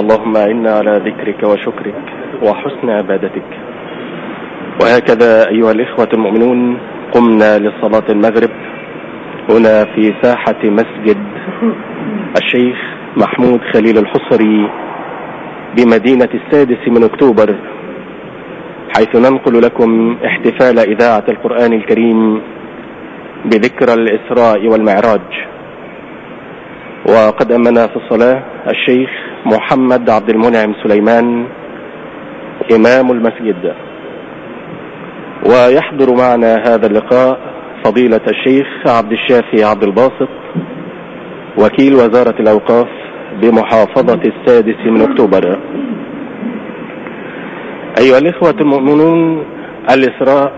اللهم إنا على ذكرك وشكرك وحسن عبادتك. وهكذا أيها الإخوة المؤمنون قمنا لصلاة المغرب. هنا في ساحة مسجد الشيخ محمود خليل الحصري بمدينة السادس من أكتوبر حيث ننقل لكم احتفال إذاعة القرآن الكريم بذكرى الإسراء والمعراج. وقد أمنا في الصلاة الشيخ محمد عبد المنعم سليمان إمام المسجد. ويحضر معنا هذا اللقاء فضيلة الشيخ عبد الشافي عبد الباسط وكيل وزارة الأوقاف بمحافظة السادس من أكتوبر. أيها الإخوة المؤمنون الإسراء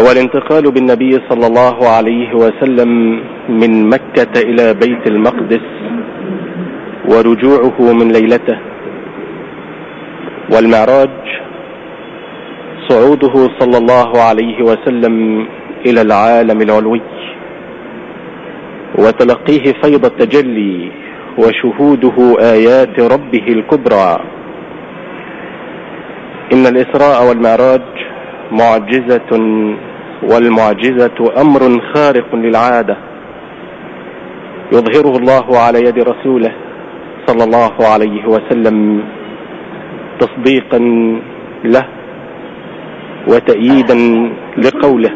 هو الانتقال بالنبي صلى الله عليه وسلم من مكة إلى بيت المقدس ورجوعه من ليلته. والمعراج صعوده صلى الله عليه وسلم إلى العالم العلوي وتلقيه فيض التجلي وشهوده آيات ربه الكبرى. إن الإسراء والمعراج معجزة والمعجزة أمر خارق للعادة يظهره الله على يد رسوله. صلى الله عليه وسلم تصديقا له وتأييدا لقوله.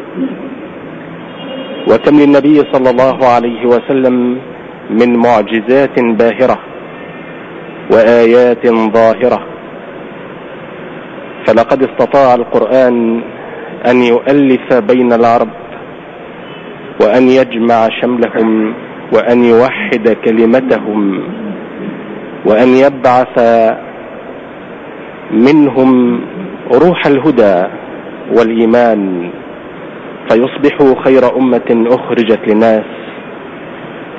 وكم للنبي صلى الله عليه وسلم من معجزات باهرة وآيات ظاهرة. فلقد استطاع القرآن أن يؤلف بين العرب وأن يجمع شملهم وأن يوحد كلمتهم. وأن يبعث منهم روح الهدى والإيمان فيصبحوا خير أمة أخرجت للناس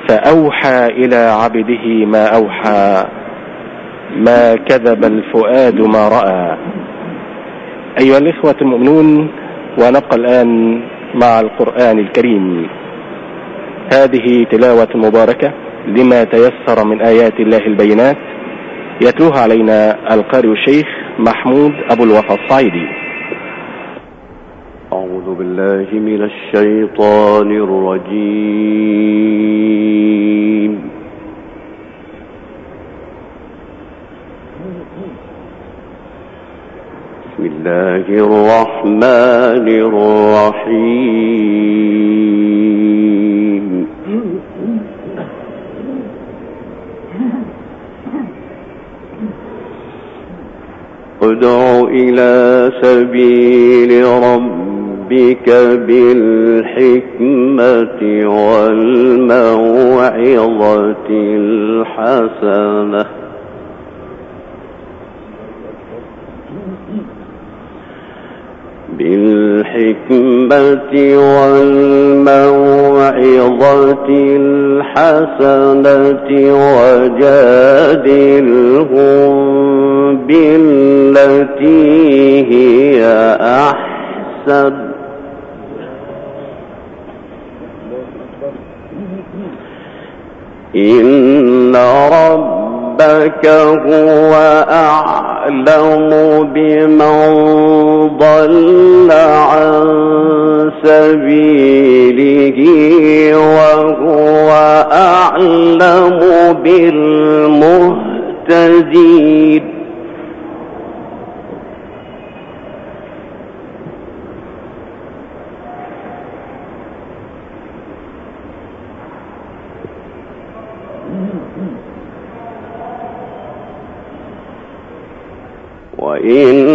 فأوحى إلى عبده ما أوحى ما كذب الفؤاد ما رأى. أيها الإخوة المؤمنون ونبقى الآن مع القرآن الكريم. هذه تلاوة مباركة. لما تيسر من آيات الله البينات يتلوها علينا القارئ الشيخ محمود أبو الوفا الصعيدي أعوذ بالله من الشيطان الرجيم. بسم الله الرحمن الرحيم. ادع إلى سبيل ربك بالحكمة والموعظة الحسنة. بالحكمة والموعظة الحسنة وجادلهم بالتي هي أحسن. إن ربك هو أعلم بمن ضل عن سبيله وهو أعلم بالمهتدين وإن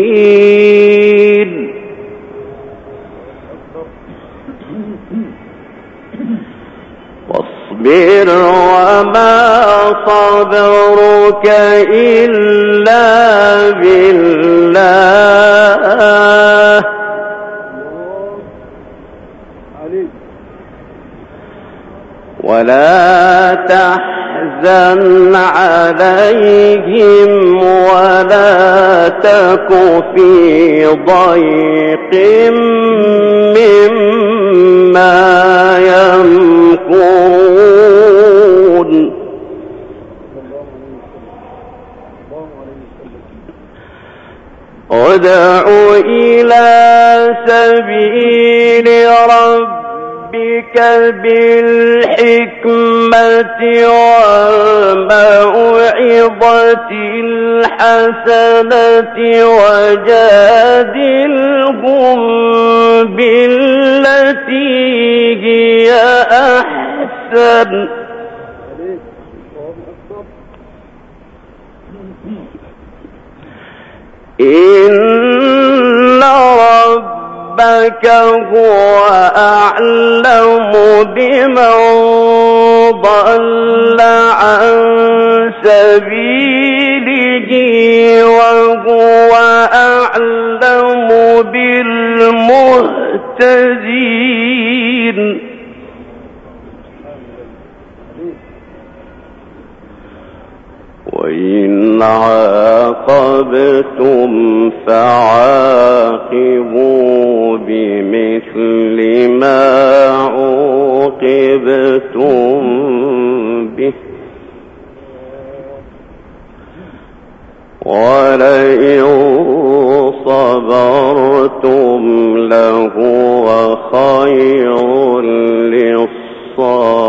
واصبر وما صبرك إلا بالله. ولا تحزن عليهم ولا تك في ضيق مما يمكرون. ادع إلى سبيل ربك بالحكمة والموعظة الحسنة وجادلهم بالتي هي أحسن. إن ربك هو أعلم بمن ضل عن سبيله وهو أعلم بالمهتدين. وإن عاقبتم فعاقبوا بمثل ما عوقبتم به. ولئن صبرتم لهو خير للصابرين.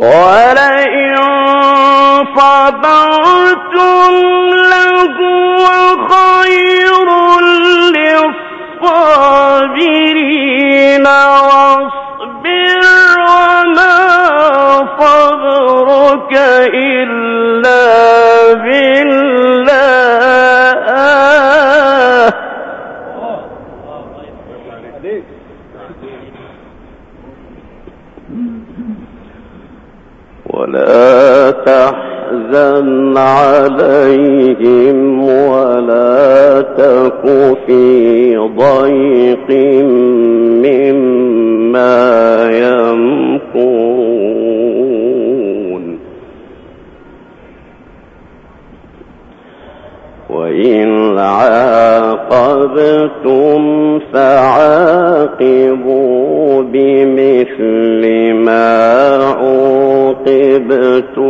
ولئن صبرتم لهو عوقبتم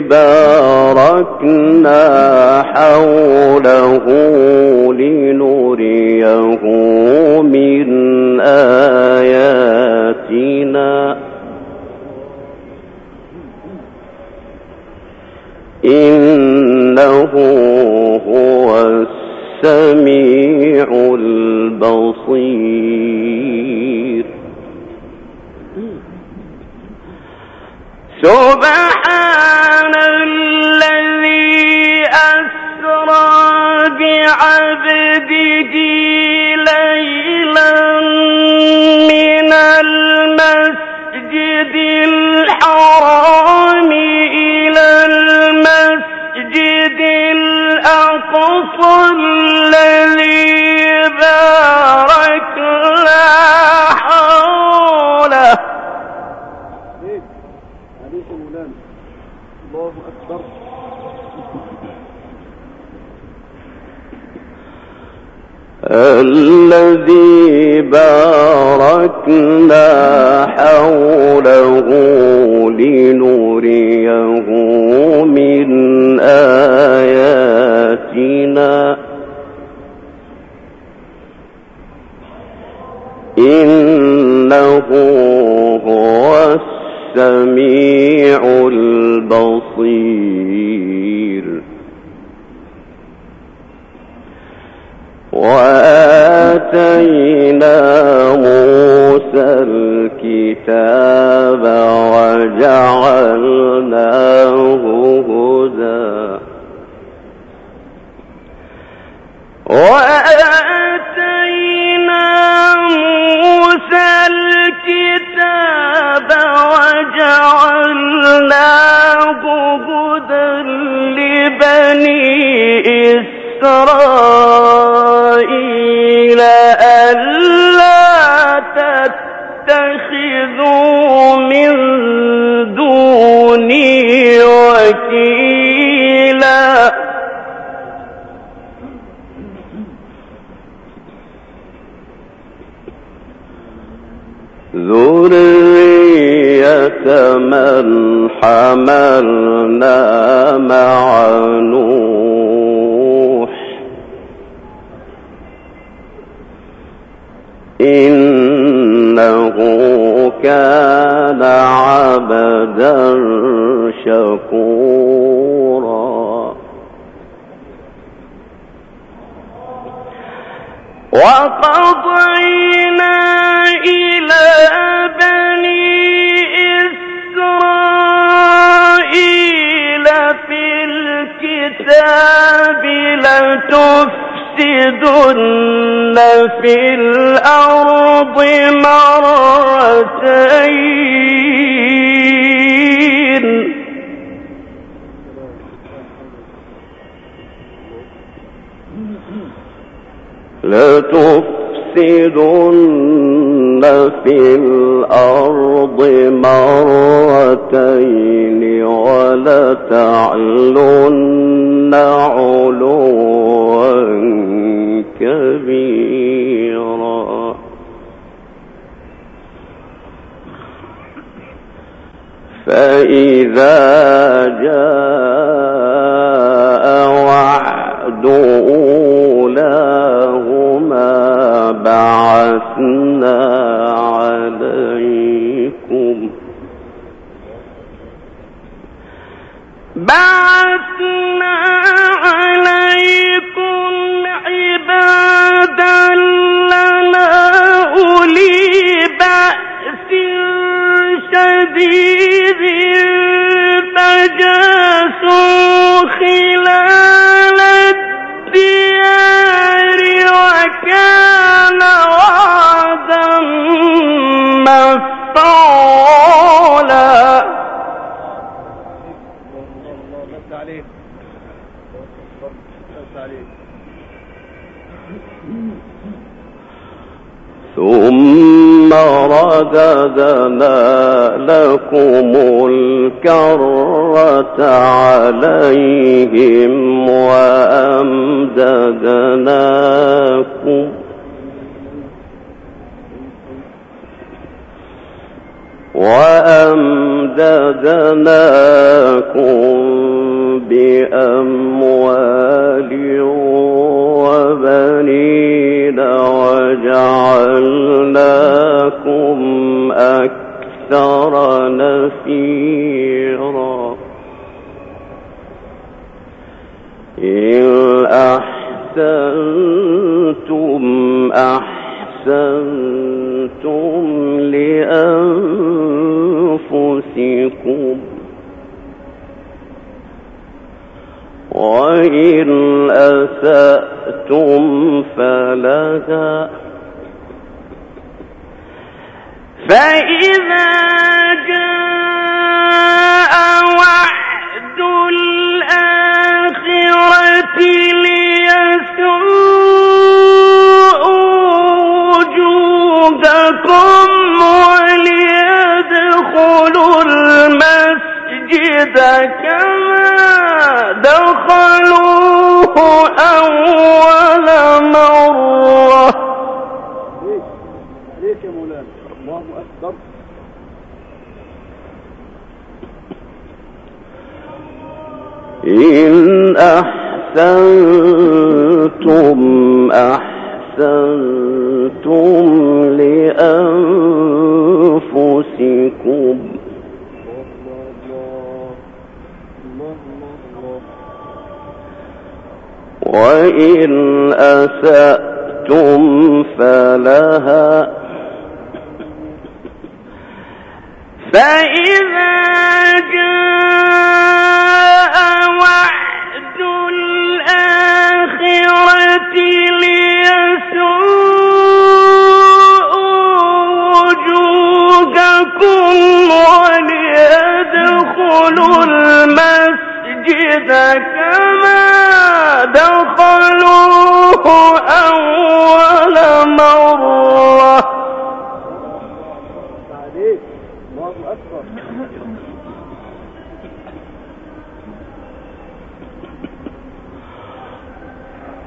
باركنا حوله لنريه من آياتنا إنه هو السميع البصير سبحان الذي باركنا حوله عليك عليك يا مولانا الله أكبر الذي باركنا حوله لنريه من آياتنا. إنه هو السميع البصير. وآتينا موسى الكتاب وجعلناه هدى. وآتينا موسى الكتاب وجعلناه هدى لبني إسرائيل. ذرية من حملنا مع نوح. إنه كان عبدا شكورا. وقضينا إلى الكتاب لتفسدن في الأرض مرتين. لتفسدن في الأرض مرتين ولتعلن علوا كبيرا فإذا جاء وعد أولاهما بعثنا عليكم بعثنا عليكم عبادا لنا أولي بأس شديد خلال رددنا لكم الكرة عليهم وأمددناكم. وأمددناكم بأموالكم أكثر نفيرا إن أحسنتم أحسنتم لأنفسكم وإن أسأتم فلها فإذا جاء وعد الآخرة ليسوءوا وجوهكم وليدخلوا المسجد كما دخلوه أول مرة عليك عليك يا مولانا الله أكبر إن أحسنتم أحسنتم لأنفسكم. وإن أسأتم فلها فإذا جاء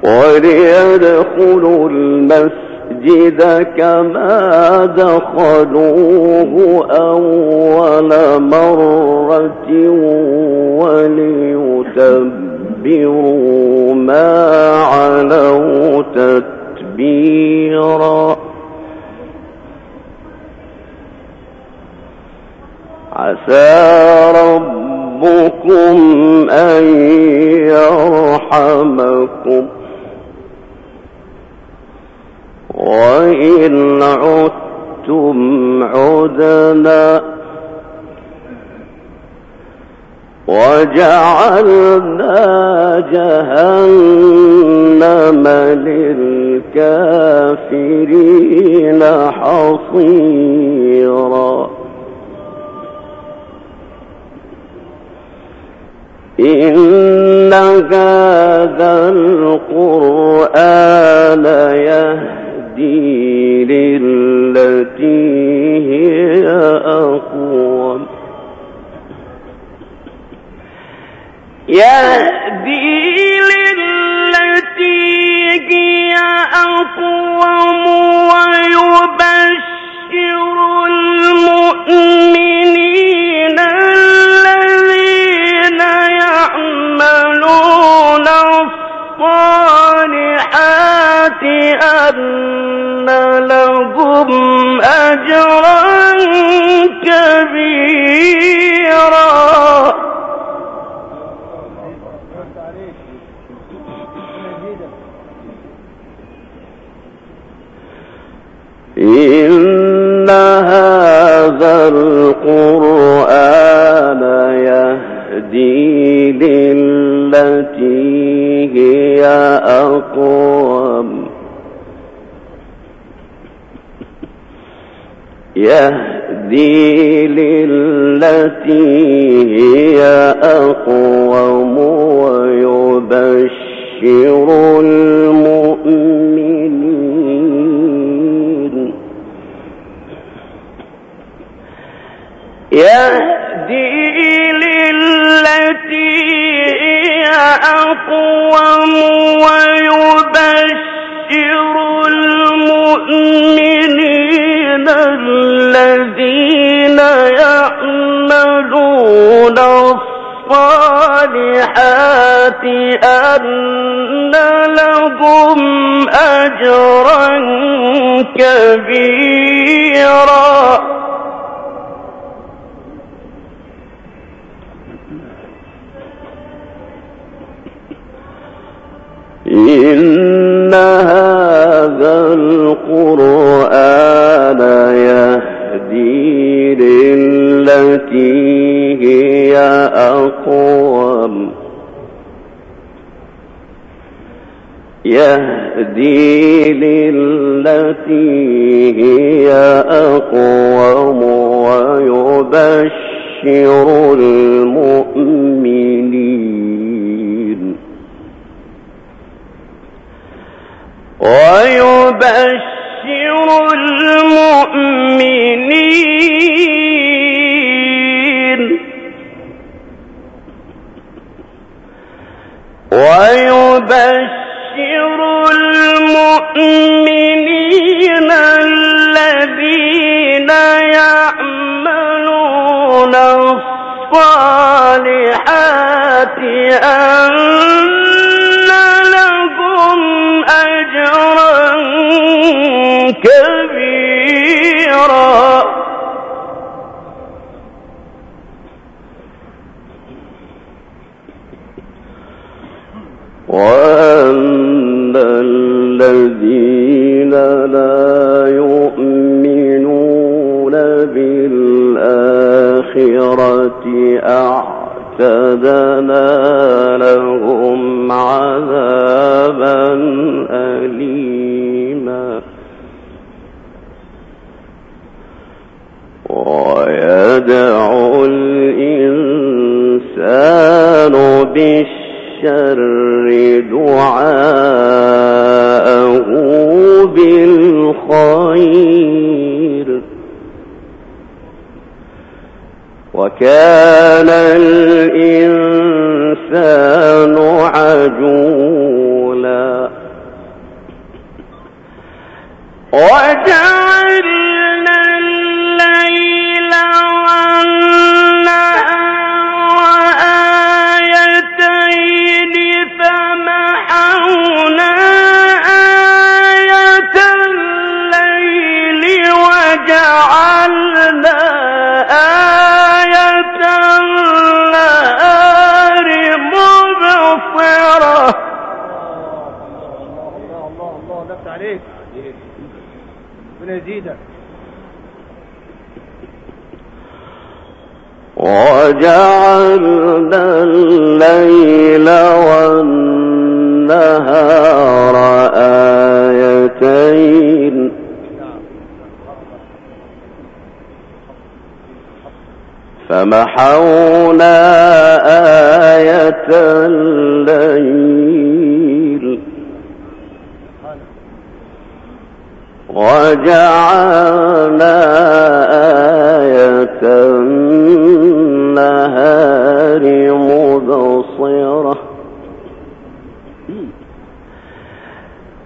وليدخلوا المسجد كما دخلوه أول مرة وليتبروا ما علوا تتبيرا. عسى ربكم أن يرحمكم. وإن عدتم عدنا وجعلنا جهنم للكافرين حصيرا. إن هذا القرآن يهدي يهدي أن لهم أجرا كبيرا. إن هذا القرآن يهدي للتي هي أقوم. يهدي للتي هي أقوم أجرا كبيرا. إن هذا القرآن يهدي للتي هي أقوم. يهدي ويبشر الصالحات أن لهم أجرا كبيرا. وأن الذين لا يؤمنون بالآخرة أعتدنا لهم عذابا أليما. ويدعو الإنسان بالشر دعاءه بالخير. وكان وجعلنا الليل والنهار آيتين. فمحونا آية الليل. وجعلنا آية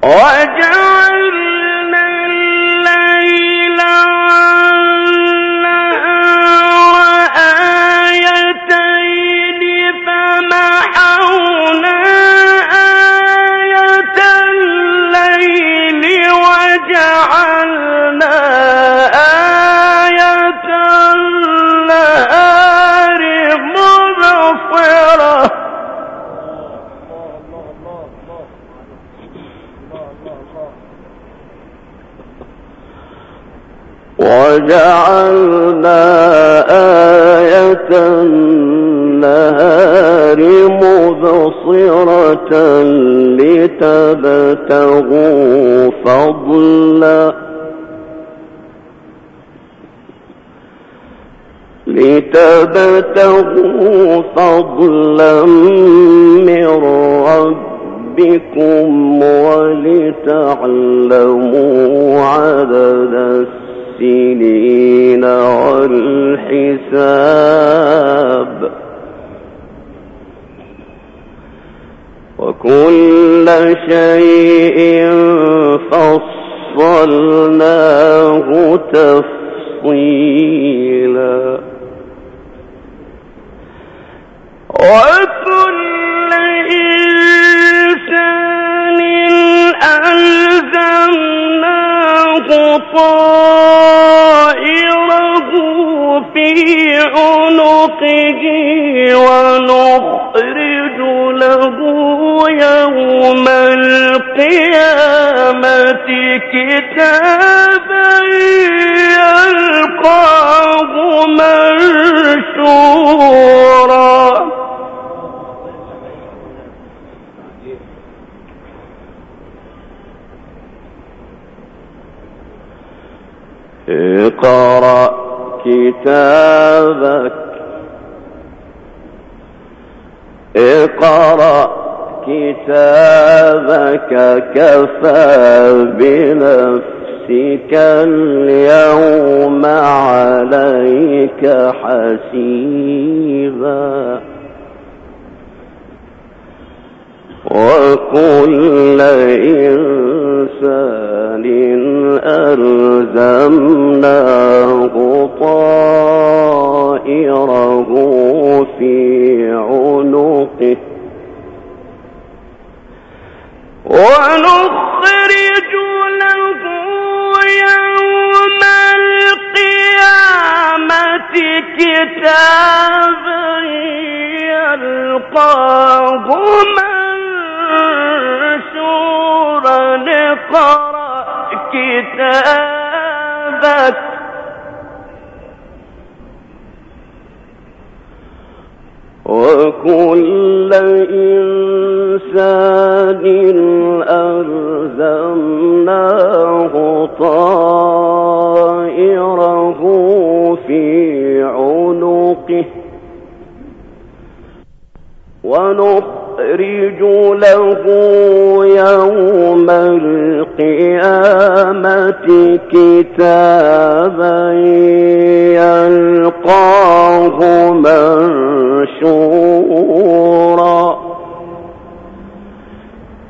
وجعلنا وجعلنا آية النهار مبصرة لتبتغوا فضلا لتبتغوا فضلا من ربكم ولتعلموا عدد والسنين والحساب وكل شيء فصلناه تفصيلا وكل إنسان ألزمناه طالب في عنقه ونخرج له يوم القيامة كتابا يلقاه منشورا. اقرأ كتابك اقرأ كتابك كفى بنفسك اليوم عليك حسيبا. وكل إنسان ألزمناه طائره في عنقه. ونخرج له يوم القيامة كتابا يلقاه منشورا اقرأ كتابك. وكل إنسان ألزمناه طائره في عنقه. ونخرج له يوم القيامة كتابا يلقاه منشورا.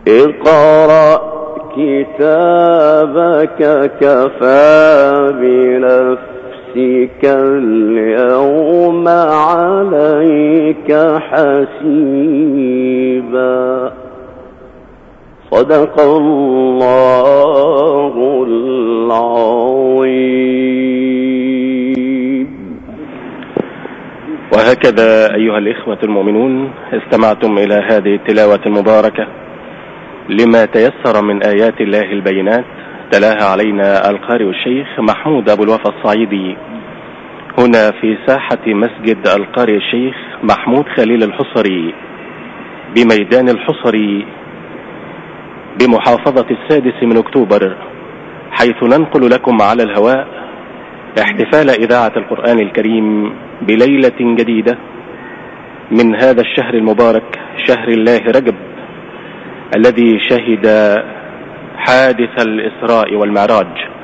اقرأ كتابك كفى بنفسك. اليوم عليك حسيبا. صدق الله العظيم. وهكذا أيها الإخوة المؤمنون استمعتم إلى هذه التلاوة المباركة لما تيسر من آيات الله البينات. تلاها علينا القارئ الشيخ محمود أبو الوفا الصعيدي. هنا في ساحة مسجد القارئ الشيخ محمود خليل الحصري بميدان الحصري بمحافظة السادس من أكتوبر حيث ننقل لكم على الهواء احتفال إذاعة القرآن الكريم بليلة جديدة من هذا الشهر المبارك شهر الله رجب الذي شهد حادث الإسراء والمعراج.